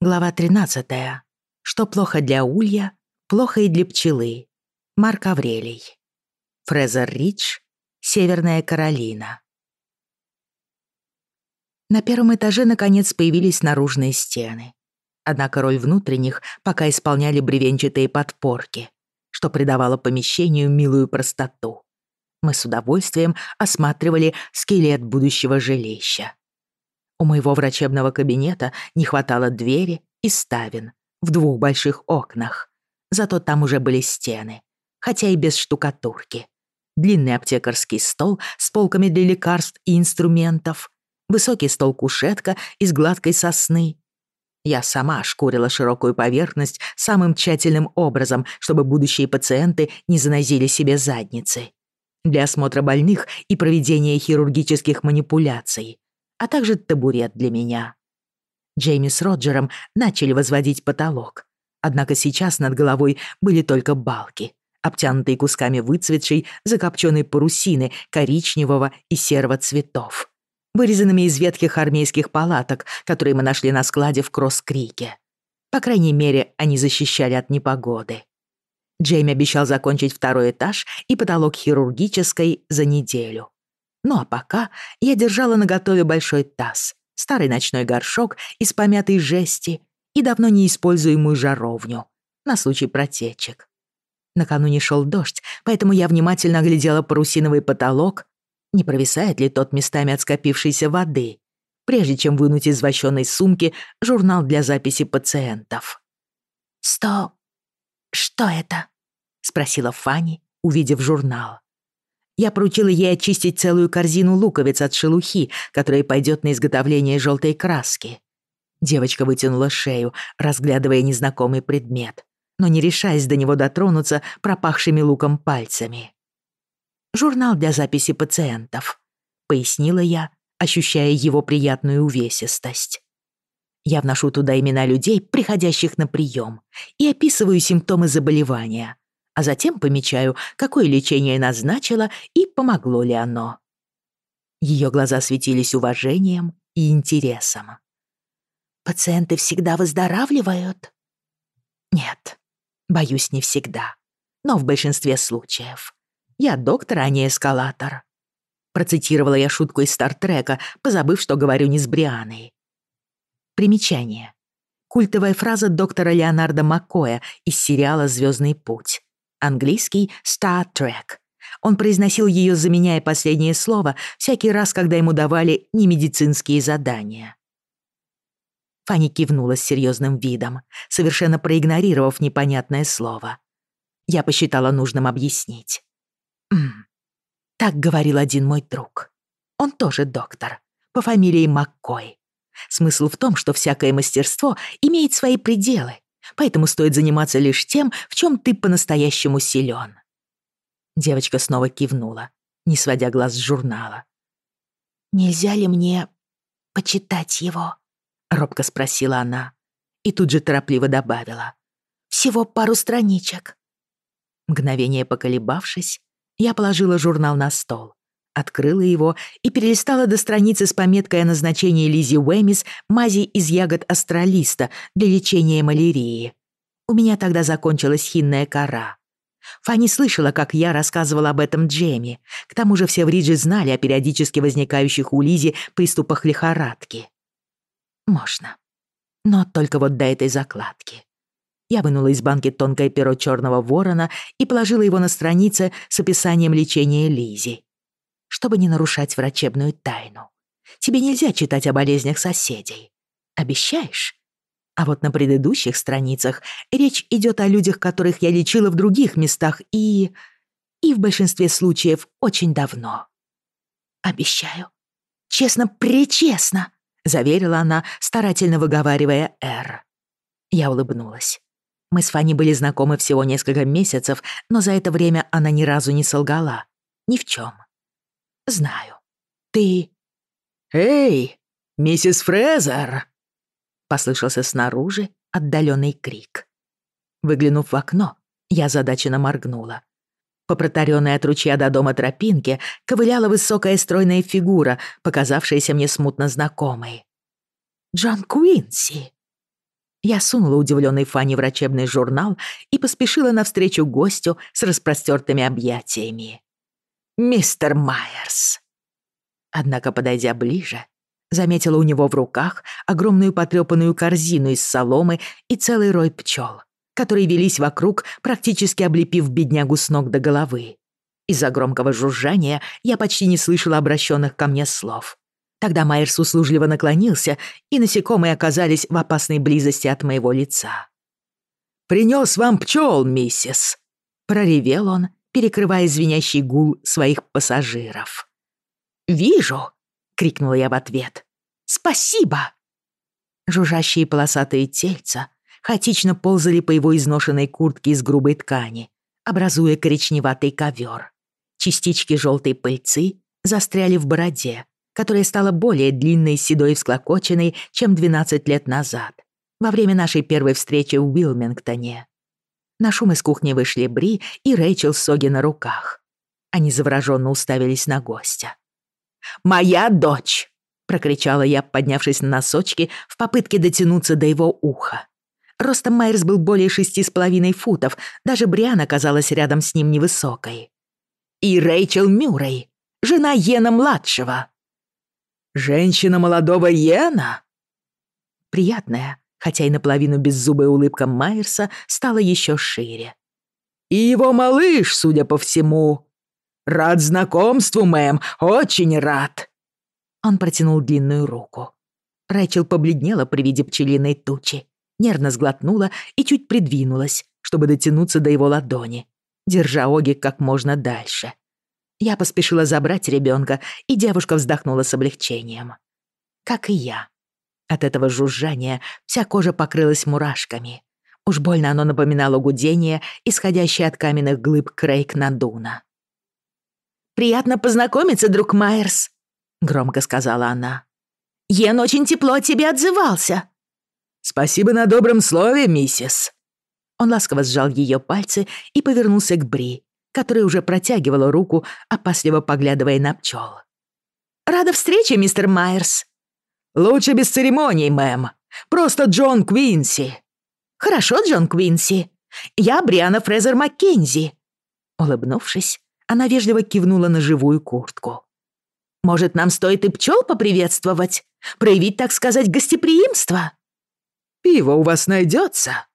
Глава 13. Что плохо для улья, плохо и для пчелы. Марк Аврелий. Фрезер Рич. Северная Каролина. На первом этаже наконец появились наружные стены. Однако роль внутренних пока исполняли бревенчатые подпорки, что придавало помещению милую простоту. Мы с удовольствием осматривали скелет будущего жилища. У моего врачебного кабинета не хватало двери и ставен в двух больших окнах. Зато там уже были стены, хотя и без штукатурки. Длинный аптекарский стол с полками для лекарств и инструментов, высокий стол-кушетка из гладкой сосны. Я сама шкурила широкую поверхность самым тщательным образом, чтобы будущие пациенты не занозили себе задницы. Для осмотра больных и проведения хирургических манипуляций а также табурет для меня. Джейми с Роджером начали возводить потолок, однако сейчас над головой были только балки, обтянутые кусками выцветшей закопченной парусины коричневого и серого цветов, вырезанными из ветхих армейских палаток, которые мы нашли на складе в Кросс-Крике. По крайней мере, они защищали от непогоды. Джейми обещал закончить второй этаж и потолок хирургической за неделю. Ну а пока я держала наготове большой таз, старый ночной горшок из помятой жести и давно неиспользуемую жаровню на случай протечек. Накануне шел дождь, поэтому я внимательно оглядела парусиновый потолок, не провисает ли тот местами от скопившейся воды, прежде чем вынуть из вощеной сумки журнал для записи пациентов. «Сто... что это?» — спросила Фанни, увидев журнал. Я поручила ей очистить целую корзину луковиц от шелухи, которая пойдет на изготовление желтой краски. Девочка вытянула шею, разглядывая незнакомый предмет, но не решаясь до него дотронуться пропахшими луком пальцами. «Журнал для записи пациентов», — пояснила я, ощущая его приятную увесистость. Я вношу туда имена людей, приходящих на прием, и описываю симптомы заболевания, а затем помечаю, какое лечение назначила и помогло ли оно. Ее глаза светились уважением и интересом. «Пациенты всегда выздоравливают?» «Нет, боюсь, не всегда, но в большинстве случаев. Я доктор, а не эскалатор». Процитировала я шутку из Стартрека, позабыв, что говорю не с Брианой. Примечание. Культовая фраза доктора Леонарда Маккоя из сериала «Звездный путь» английский Star Trek. Он произносил ее, заменяя последнее слово, всякий раз, когда ему давали немедицинские задания. Фанни кивнула с серьезным видом, совершенно проигнорировав непонятное слово. Я посчитала нужным объяснить. так говорил один мой друг. Он тоже доктор, по фамилии Маккой. Смысл в том, что всякое мастерство имеет свои пределы, поэтому стоит заниматься лишь тем, в чем ты по-настоящему силен». Девочка снова кивнула, не сводя глаз с журнала. «Нельзя ли мне почитать его?» — робко спросила она и тут же торопливо добавила. «Всего пару страничек». Мгновение поколебавшись, я положила журнал на стол открыла его и перелистала до страницы с пометкой о назначении Лизи Уэмис мази из ягод астролиста для лечения малярии. У меня тогда закончилась хинная кора. Фанни слышала, как я рассказывала об этом Джемми. К тому же все в Ридже знали о периодически возникающих у Лизи приступах лихорадки. Можно. Но только вот до этой закладки. Я вынула из банки тонкое перо черного ворона и положила его на странице с описанием лечения Лизи. чтобы не нарушать врачебную тайну. Тебе нельзя читать о болезнях соседей. Обещаешь? А вот на предыдущих страницах речь идет о людях, которых я лечила в других местах и... и в большинстве случаев очень давно. Обещаю. Честно-пречестно, заверила она, старательно выговаривая «Р». Я улыбнулась. Мы с Фанни были знакомы всего несколько месяцев, знаю. Ты...» «Эй, миссис Фрезер!» Послышался снаружи отдаленный крик. Выглянув в окно, я задаченно моргнула. По протаренной от ручья до дома тропинке ковыляла высокая стройная фигура, показавшаяся мне смутно знакомой. «Джон Куинси!» Я сунула удивленный Фанни врачебный журнал и поспешила навстречу гостю с распростертыми объятиями. «Мистер Майерс!» Однако, подойдя ближе, заметила у него в руках огромную потрёпанную корзину из соломы и целый рой пчёл, которые велись вокруг, практически облепив беднягу с ног до головы. Из-за громкого жужжания я почти не слышала обращенных ко мне слов. Тогда Майерс услужливо наклонился, и насекомые оказались в опасной близости от моего лица. «Принёс вам пчёл, миссис!» — проревел он, перекрывая звенящий гул своих пассажиров. «Вижу!» — крикнула я в ответ. «Спасибо!» Жужжащие полосатые тельца хаотично ползали по его изношенной куртке из грубой ткани, образуя коричневатый ковер. Частички желтой пыльцы застряли в бороде, которая стала более длинной, седой и всклокоченной, чем 12 лет назад, во время нашей первой встречи в Уилмингтоне. На шум из кухни вышли Бри и Рэйчел с Соги на руках. Они завороженно уставились на гостя. «Моя дочь!» — прокричала я, поднявшись на носочки в попытке дотянуться до его уха. Ростом Майерс был более шести с половиной футов, даже Бриан оказалась рядом с ним невысокой. «И Рэйчел Мюррей, жена Йена-младшего!» «Женщина молодого Йена?» Приятная, хотя и наполовину беззубая улыбка Майерса стала еще шире. «И его малыш, судя по всему. Рад знакомству, мэм, очень рад!» Он протянул длинную руку. Рэйчел побледнела при виде пчелиной тучи, нервно сглотнула и чуть придвинулась, чтобы дотянуться до его ладони, держа Оги как можно дальше. Я поспешила забрать ребенка, и девушка вздохнула с облегчением. Как и я. От этого жужжания вся кожа покрылась мурашками. Уж больно оно напоминало гудение, исходящее от каменных глыб Крейг Надуна. «Приятно познакомиться, друг Майерс», — громко сказала она. «Йен очень тепло о тебе отзывался». «Спасибо на добром слове, миссис». Он ласково сжал ее пальцы и повернулся к Бри, которая уже протягивала руку, опасливо поглядывая на пчел. «Рада встрече, мистер Майерс!» «Лучше без церемоний, мэм. Просто Джон Квинси». «Хорошо, Джон Квинси. Я Бриана Фрезер Маккензи». Улыбнувшись, она вежливо кивнула на живую куртку. «Может, нам стоит и пчел поприветствовать? Проявить, так сказать, гостеприимство?» «Пиво у вас найдется?»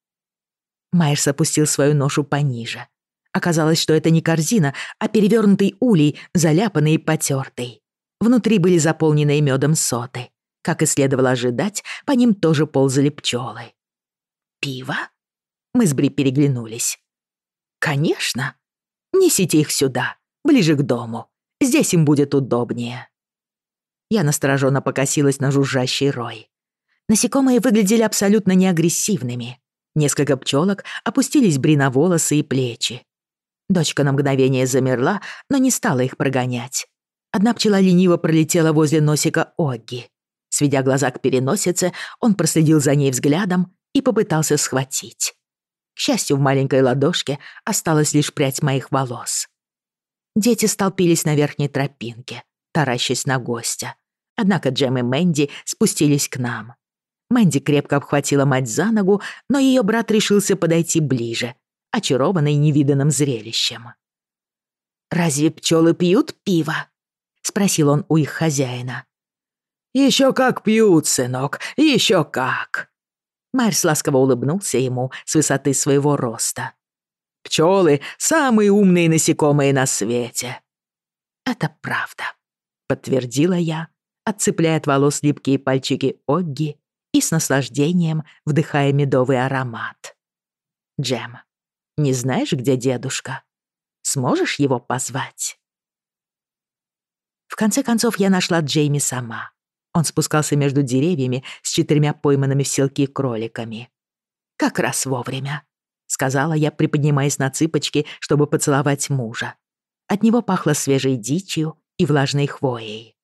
Майерс опустил свою ношу пониже. Оказалось, что это не корзина, а перевернутый улей, заляпанный и потертый. Внутри были заполненные медом соты. Как и следовало ожидать, по ним тоже ползали пчелы. «Пиво?» Мы с Бри переглянулись. «Конечно. Несите их сюда, ближе к дому. Здесь им будет удобнее». Я настороженно покосилась на жужжащий рой. Насекомые выглядели абсолютно неагрессивными. Несколько пчелок опустились Бри на волосы и плечи. Дочка на мгновение замерла, но не стала их прогонять. Одна пчела лениво пролетела возле носика Огги. сведя глаза к переносице, он проследил за ней взглядом и попытался схватить. К счастью, в маленькой ладошке осталось лишь прядь моих волос. Дети столпились на верхней тропинке, таращась на гостя. Однако Джем и Мэнди спустились к нам. Мэнди крепко обхватила мать за ногу, но ее брат решился подойти ближе, очарованный невиданным зрелищем. «Разве пчелы пьют пиво?» — спросил он у их хозяина. «Еще как пьют, сынок, еще как!» Марс ласково улыбнулся ему с высоты своего роста. «Пчелы — самые умные насекомые на свете!» «Это правда», — подтвердила я, отцепляя от волос липкие пальчики Огги и с наслаждением вдыхая медовый аромат. Джем. Не знаешь, где дедушка? Сможешь его позвать?» В конце концов, Он спускался между деревьями с четырьмя пойманными в селки кроликами. «Как раз вовремя», — сказала я, приподнимаясь на цыпочки, чтобы поцеловать мужа. От него пахло свежей дичью и влажной хвоей.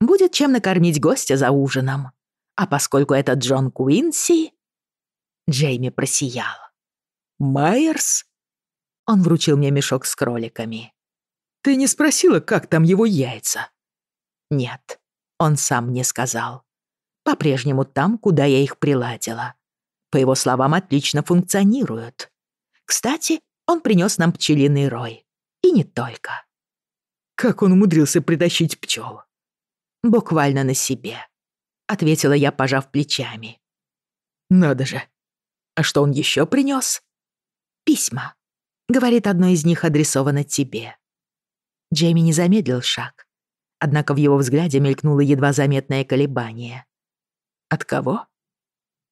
«Будет чем накормить гостя за ужином. А поскольку это Джон Куинси...» Джейми просиял. «Майерс?» Он вручил мне мешок с кроликами. «Ты не спросила, как там его яйца?» «Нет», он сам мне сказал. По-прежнему там, куда я их приладила. По его словам, отлично функционируют. Кстати, он принес нам пчелиный рой. И не только. Как он умудрился притащить пчел? Буквально на себе. Ответила я, пожав плечами. Надо же. А что он еще принес? Письма. Говорит, одно из них адресовано тебе. Джейми не замедлил шаг Однако в его взгляде мелькнуло едва заметное колебание. «От кого?»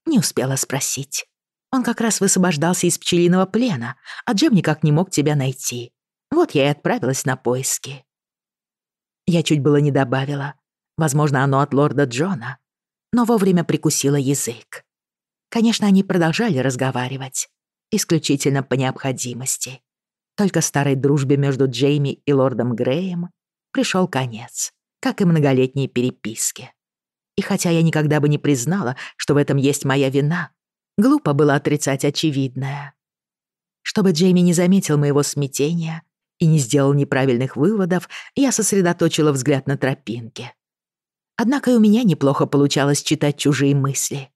Не успела спросить. Он как раз высвобождался из пчелиного плена, а Джем никак не мог тебя найти. Вот я и отправилась на поиски. Я чуть было не добавила. Возможно, оно от лорда Джона. Но вовремя прикусила язык. Конечно, они продолжали разговаривать. Исключительно по необходимости. Только старой дружбе между Джейми и лордом Греем пришел конец, как и многолетней переписке. И хотя я никогда бы не признала, что в этом есть моя вина, глупо было отрицать очевидное. Чтобы Джейми не заметил моего смятения и не сделал неправильных выводов, я сосредоточила взгляд на тропинке. Однако и у меня неплохо получалось читать чужие мысли.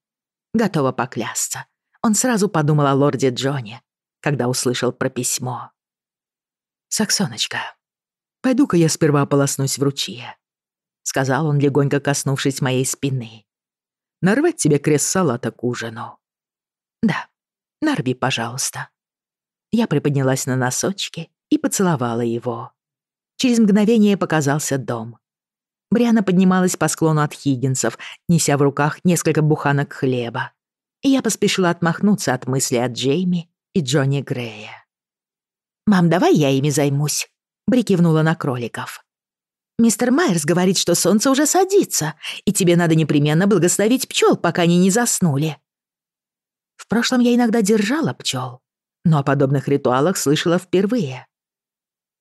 Готова поклясться. Он сразу подумал о лорде Джоне, когда услышал про письмо. «Саксоночка», Пойду-ка я сперва ополоснусь в ручье», — сказал он, легонько коснувшись моей спины. «Нарвать тебе крест-салата к ужину». «Да, нарви, пожалуйста». Я приподнялась на носочки и поцеловала его. Через мгновение показался дом. Бриана поднималась по склону от Хиггинсов, неся в руках несколько буханок хлеба. И я поспешила отмахнуться от мысли о Джейми и Джонни Грея. «Мам, давай я ими займусь», Бри кивнула на кроликов. Мистер Майерс говорит, что солнце уже садится, и тебе надо непременно благословить пчел, пока они не заснули. В прошлом я иногда держала пчел, но о подобных ритуалах слышала впервые.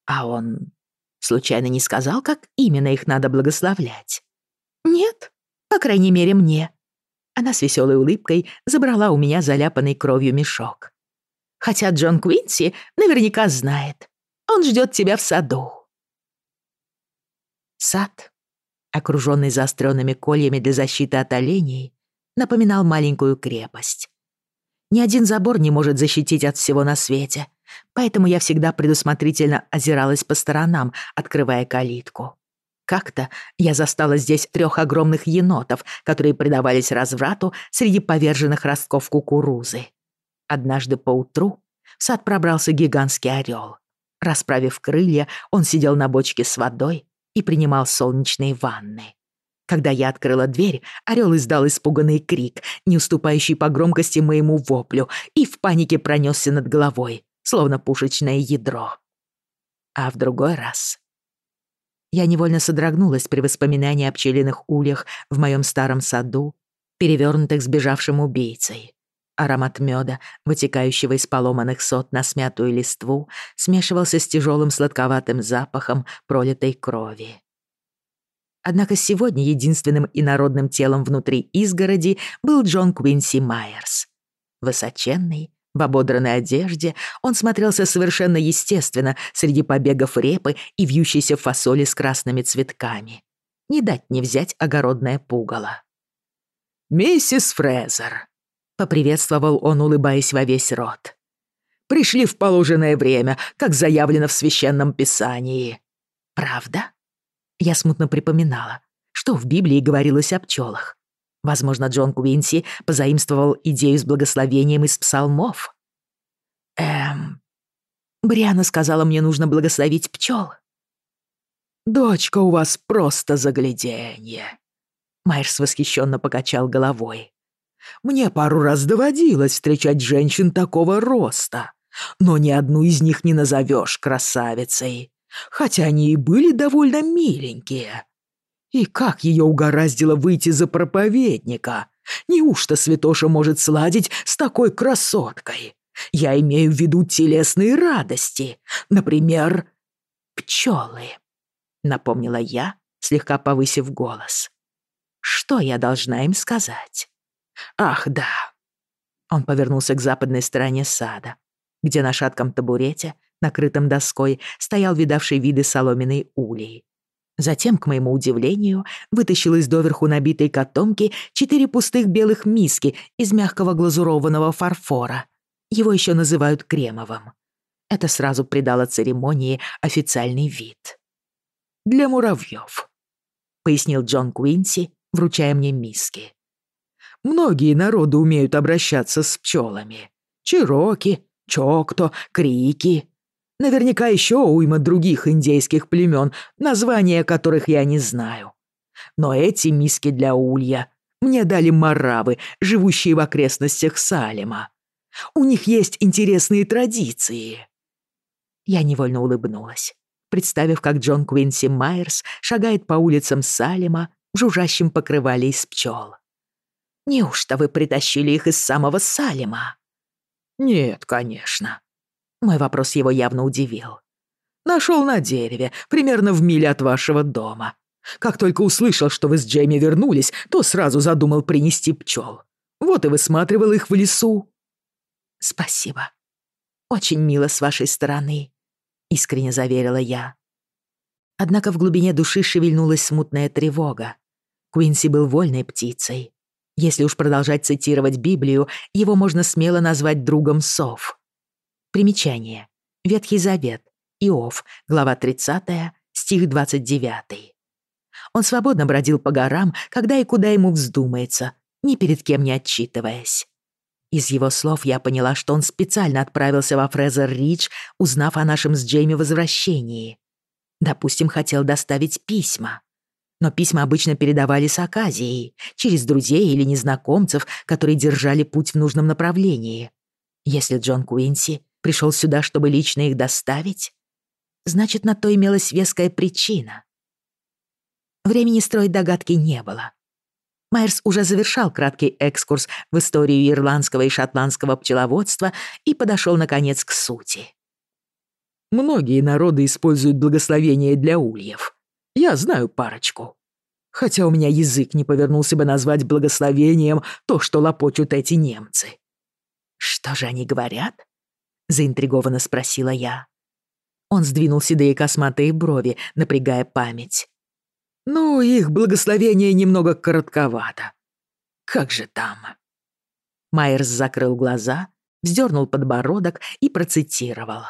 А он случайно не сказал, как именно их надо благословлять? Нет, по крайней мере, мне. Она с веселой улыбкой забрала у меня заляпанный кровью мешок. Хотя Джон Куинси наверняка знает. Он ждет тебя в саду. Сад, окруженный заостренными кольями для защиты от оленей, напоминал маленькую крепость. Ни один забор не может защитить от всего на свете, поэтому я всегда предусмотрительно озиралась по сторонам, открывая калитку. Как-то я застала здесь трех огромных енотов, которые предавались разврату среди поверженных ростков кукурузы. Однажды поутру в сад пробрался гигантский орел. Расправив крылья, он сидел на бочке с водой и принимал солнечные ванны. Когда я открыла дверь, орел издал испуганный крик, не уступающий по громкости моему воплю, и в панике пронесся над головой, словно пушечное ядро. А в другой раз... Я невольно содрогнулась при воспоминании о пчелиных ульях в моем старом саду, перевернутых сбежавшим убийцей. аромат меда, вытекающего из поломанных сот на смятую листву, смешивался с тяжелым сладковатым запахом пролитой крови. Однако сегодня единственным инородным телом внутри изгороди был Джон Квинси Майерс. Высоченный, в ободранной одежде, он смотрелся совершенно естественно среди побегов репы и вьющейся фасоли с красными цветками. Не дать не взять огородное пугало. «Миссис Фрезер», Поприветствовал он, улыбаясь во весь рот. «Пришли в положенное время, как заявлено в священном писании». «Правда?» Я смутно припоминала, что в Библии говорилось о пчелах. Возможно, Джон Куинси позаимствовал идею с благословением из псалмов. «Эм...» Бриана сказала, мне нужно благословить пчел. «Дочка у вас просто загляденье!» Майерс восхищенно покачал головой. Мне пару раз доводилось встречать женщин такого роста, но ни одну из них не назовешь красавицей, хотя они и были довольно миленькие. И как ее угораздило выйти за проповедника? Неужто святоша может сладить с такой красоткой? Я имею в виду телесные радости, например, пчелы, напомнила я, слегка повысив голос. Что я должна им сказать? Ах, да. Он повернулся к западной стороне сада, где на шатком табурете, накрытом доской, стоял видавший виды соломенной улей. Затем, к моему удивлению, вытащил из доверху набитой котомки четыре пустых белых миски из мягкого глазурованного фарфора. Его еще называют кремовым. Это сразу придало церемонии официальный вид. «Для муравьёв, пояснил Джон Куинси, вручая мне миски. Многие народы умеют обращаться с пчелами. Чироки, Чокто, Крики. Наверняка еще уйма других индейских племен, названия которых я не знаю. Но эти миски для улья мне дали маравы, живущие в окрестностях Салема. У них есть интересные традиции. Я невольно улыбнулась, представив, как Джон Квинси Майерс шагает по улицам Салема в жужжащем покрывале из пчел. Неужто вы притащили их из самого Салима? «Нет, конечно». Мой вопрос его явно удивил. «Нашел на дереве, примерно в миле от вашего дома. Как только услышал, что вы с Джейми вернулись, то сразу задумал принести пчел. Вот и высматривал их в лесу». «Спасибо. Очень мило с вашей стороны», — искренне заверила я. Однако в глубине души шевельнулась смутная тревога. Куинси был вольной птицей. Если уж продолжать цитировать Библию, его можно смело назвать другом сов. Примечание. Ветхий Завет. Иов. Глава 30. Стих 29. Он свободно бродил по горам, когда и куда ему вздумается, ни перед кем не отчитываясь. Из его слов я поняла, что он специально отправился во Фрезер-Ридж, узнав о нашем с Джейми возвращении. Допустим, хотел доставить письма. Но письма обычно передавали с Аказией, через друзей или незнакомцев, которые держали путь в нужном направлении. Если Джон Куинси пришел сюда, чтобы лично их доставить, значит, на то имелась веская причина. Времени строить догадки не было. Майерс уже завершал краткий экскурс в историю ирландского и шотландского пчеловодства и подошел, наконец, к сути. «Многие народы используют благословение для ульев», я знаю парочку. Хотя у меня язык не повернулся бы назвать благословением то, что лопочут эти немцы. «Что же они говорят?» — заинтригованно спросила я. Он сдвинул седые косматые брови, напрягая память. «Ну, их благословение немного коротковато. Как же там?» Майерс закрыл глаза, вздернул подбородок и процитировал.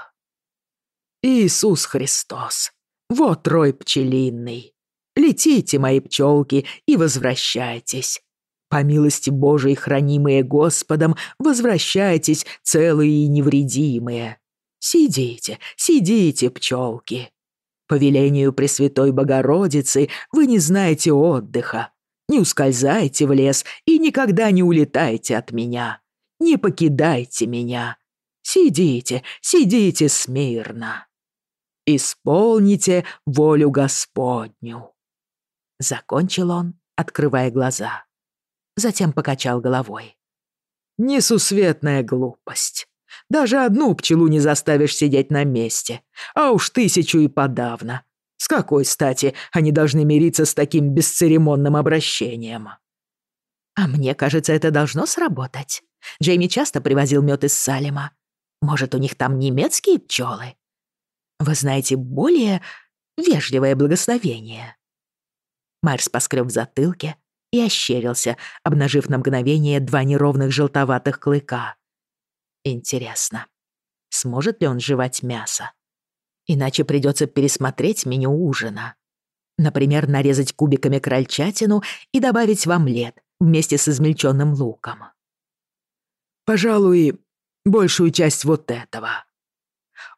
«Иисус Христос, вот рой пчелиный. Летите, мои пчелки, и возвращайтесь. По милости Божией, хранимые Господом, возвращайтесь целые и невредимые. Сидите, сидите, пчелки. По велению Пресвятой Богородицы вы не знаете отдыха. Не ускользайте в лес и никогда не улетайте от меня. Не покидайте меня. Сидите, сидите смирно исполните волю Господню». Закончил он, открывая глаза. Затем покачал головой. «Несусветная глупость. Даже одну пчелу не заставишь сидеть на месте, а уж тысячу и подавно. С какой стати они должны мириться с таким бесцеремонным обращением?» «А мне кажется, это должно сработать. Джейми часто привозил мёд из Салема. Может, у них там немецкие пчелы? Вы знаете более вежливое благословение. Марс поскреб в затылке и ощерился, обнажив на мгновение два неровных желтоватых клыка. Интересно, сможет ли он жевать мясо? Иначе придется пересмотреть меню ужина. Например, нарезать кубиками крольчатину и добавить в омлет вместе с измельченным луком. Пожалуй, большую часть вот этого.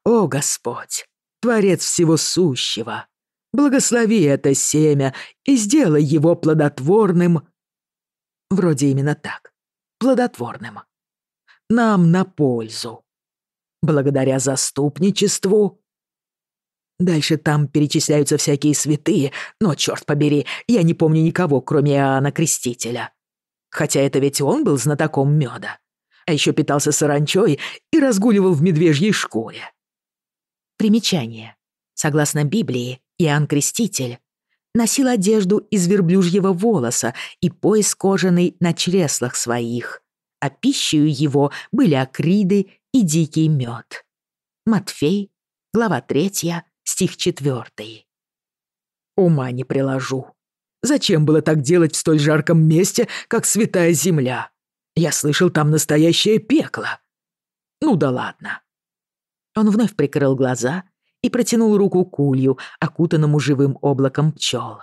О, Господь, Творец всего сущего. Благослови это семя и сделай его плодотворным. Вроде именно так. Плодотворным. Нам на пользу. Благодаря заступничеству. Дальше там перечисляются всякие святые, но, черт побери, я не помню никого, кроме Иоанна Крестителя. Хотя это ведь он был знатоком меда. А еще питался саранчой и разгуливал в медвежьей шкуре. Примечание. Согласно Библии, Иоанн Креститель носил одежду из верблюжьего волоса и пояс кожаный на чреслах своих, а пищей его были акриды и дикий мед. Матфей, глава 3, стих 4. Ума не приложу. Зачем было так делать в столь жарком месте, как Святая Земля? Я слышал, там настоящее пекло. Ну да ладно. Он вновь прикрыл глаза и протянул руку к улью, окутанному живым облаком пчел.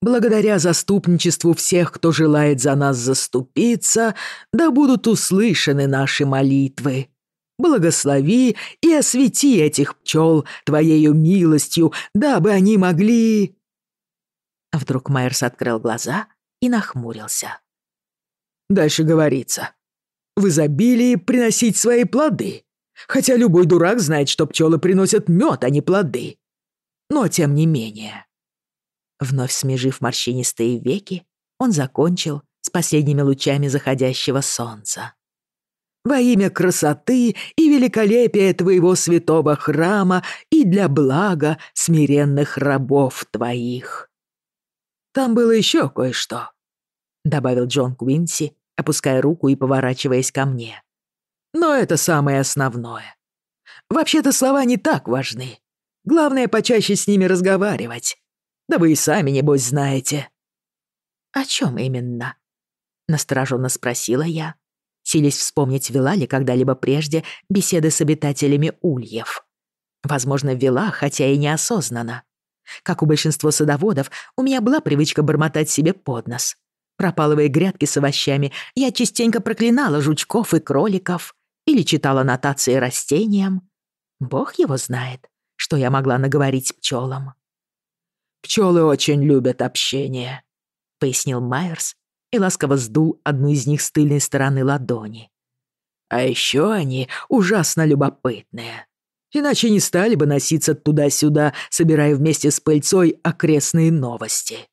«Благодаря заступничеству всех, кто желает за нас заступиться, да будут услышаны наши молитвы. Благослови и освети этих пчел твоею милостью, дабы они могли...» Вдруг Майерс открыл глаза и нахмурился. Дальше говорится. В изобилии приносить свои плоды. Хотя любой дурак знает, что пчелы приносят мед, а не плоды. Но тем не менее. Вновь смежив морщинистые веки, он закончил с последними лучами заходящего солнца. «Во имя красоты и великолепия твоего святого храма и для блага смиренных рабов твоих». «Там было еще кое-что», — добавил Джон Квинси, опуская руку и поворачиваясь ко мне. Но это самое основное. Вообще-то слова не так важны. Главное, почаще с ними разговаривать. Да вы и сами, небось, знаете». «О чем именно?» — настороженно спросила я, силясь вспомнить, вела ли когда-либо прежде беседы с обитателями ульев. Возможно, вела, хотя и неосознанно. Как у большинства садоводов, у меня была привычка бормотать себе под нос. Пропалывая грядки с овощами, я частенько проклинала жучков и кроликов, или читала нотации растениям. Бог его знает, что я могла наговорить пчелам. «Пчелы очень любят общение», — пояснил Майерс и ласково сдул одну из них с тыльной стороны ладони. «А еще они ужасно любопытные. Иначе не стали бы носиться туда-сюда, собирая вместе с пыльцой окрестные новости.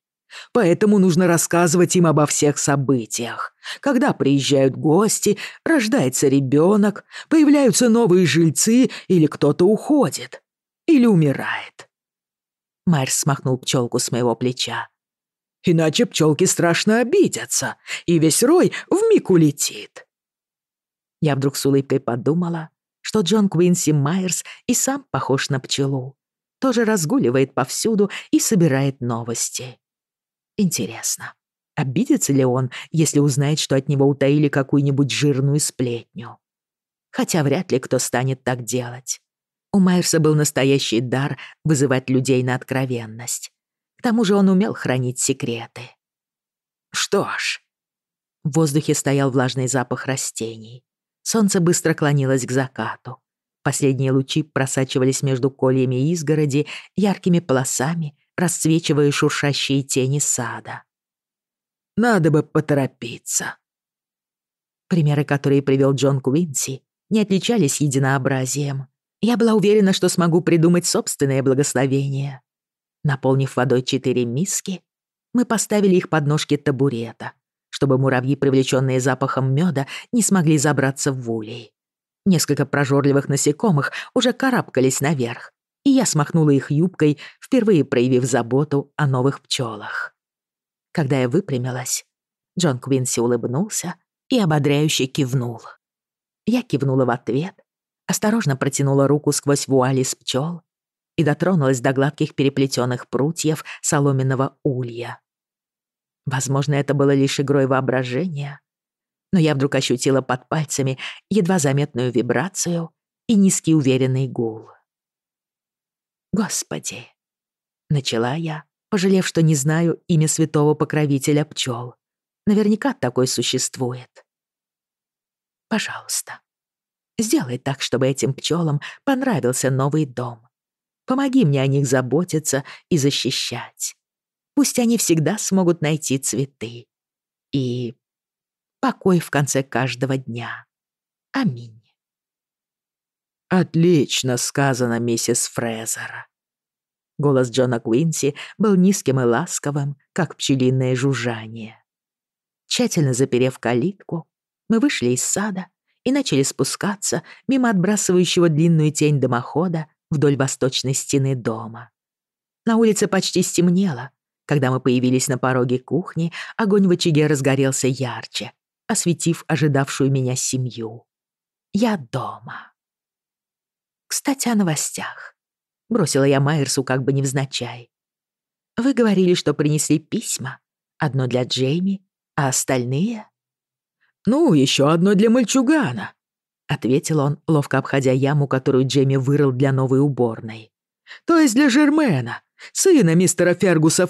Поэтому нужно рассказывать им обо всех событиях. Когда приезжают гости, рождается ребенок, появляются новые жильцы или кто-то уходит. Или умирает. Мэр смахнул пчелку с моего плеча. Иначе пчелки страшно обидятся, и весь рой вмиг улетит. Я вдруг с улыбкой подумала, что Джон Куинси Майерс и сам похож на пчелу. Тоже разгуливает повсюду и собирает новости. Интересно, обидится ли он, если узнает, что от него утаили какую-нибудь жирную сплетню? Хотя вряд ли кто станет так делать. У Майерса был настоящий дар вызывать людей на откровенность. К тому же он умел хранить секреты. Что ж... В воздухе стоял влажный запах растений. Солнце быстро клонилось к закату. Последние лучи просачивались между кольями изгороди яркими полосами просвечивая шуршащие тени сада. «Надо бы поторопиться». Примеры, которые привел Джон Куинси, не отличались единообразием. Я была уверена, что смогу придумать собственное благословение. Наполнив водой четыре миски, мы поставили их под ножки табурета, чтобы муравьи, привлеченные запахом мёда, не смогли забраться в улей. Несколько прожорливых насекомых уже карабкались наверх, и я смахнула их юбкой, впервые проявив заботу о новых пчелах. Когда я выпрямилась, Джон Квинси улыбнулся и ободряюще кивнул. Я кивнула в ответ осторожно протянула руку сквозь вуали с пчел и дотронулась до гладких переплетенных прутьев соломенного улья. Возможно, это было лишь игрой воображения, но я вдруг ощутила под пальцами едва заметную вибрацию и низкий уверенный гул. Господи!» Начала я, пожалев, что не знаю имя святого покровителя пчел. Наверняка такой существует. «Пожалуйста, сделай так, чтобы этим пчелам понравился новый дом. Помоги мне о них заботиться и защищать. Пусть они всегда смогут найти цветы. И покой в конце каждого дня. Аминь». «Отлично сказано, миссис Фрезер!» Голос Джона Куинси был низким и ласковым, как пчелиное жужжание. Тщательно заперев калитку, мы вышли из сада и начали спускаться мимо отбрасывающего длинную тень дымохода вдоль восточной стены дома. На улице почти стемнело. Когда мы появились на пороге кухни, огонь в очаге разгорелся ярче, осветив ожидавшую меня семью. Я дома. Кстати, о новостях. Бросила я Майерсу как бы невзначай. Вы говорили, что принесли письма. Одно для Джейми, а остальные? Ну, еще одно для мальчугана, ответил он, ловко обходя яму, которую Джейми вырыл для новой уборной. То есть для Жермена, сына мистера Фергуса